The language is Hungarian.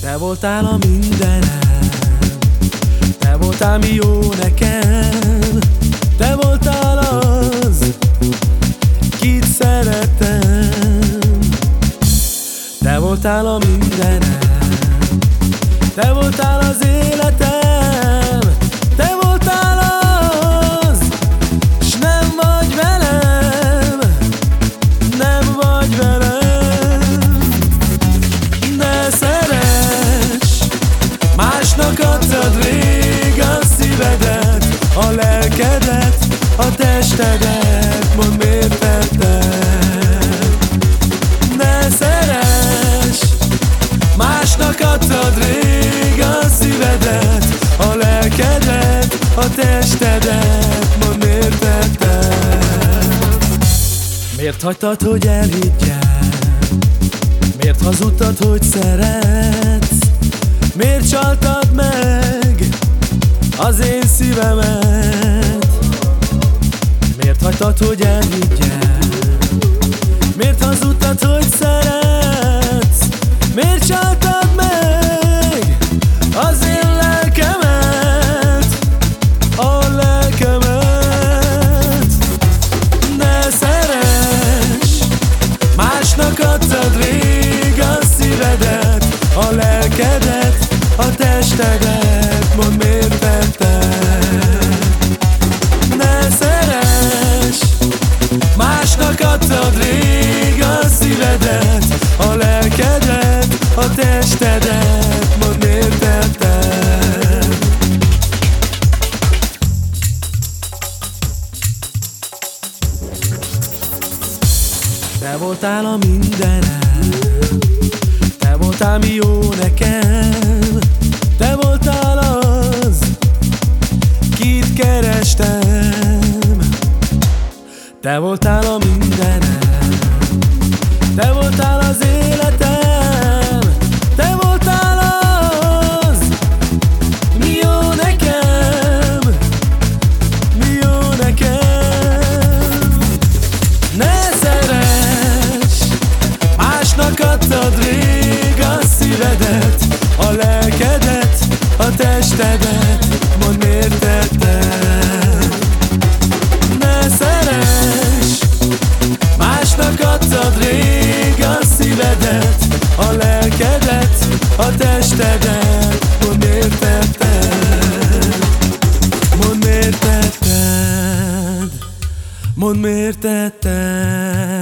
Te voltál a mindenem Te voltál mi jó nekem. Te voltál az Kit szeretem. Te voltál a mindenem Te voltál az életem miért tetted? Ne szeress Másnak adtad rég a szívedet A lelkedet, a testedet Mondd miért Miért hagytad, hogy elhiggyem Miért hazudtad, hogy szeretsz? Miért csaltad meg az én szívemet Hagytad, hogy elhiggyem Miért hazudtad, hogy szeretsz? Miért csaltad meg az én lelkemet? A lelkemet Ne szeress! Másnak adtad rég a szívedet A lelkedet, a testedet. Mondd miért Másnak adtad rég a szívedet A lelkedet, a testedet Mondd miért Te voltál a mindenem Te voltál mi jó nekem Te voltál a mindenem Mondd miért tetted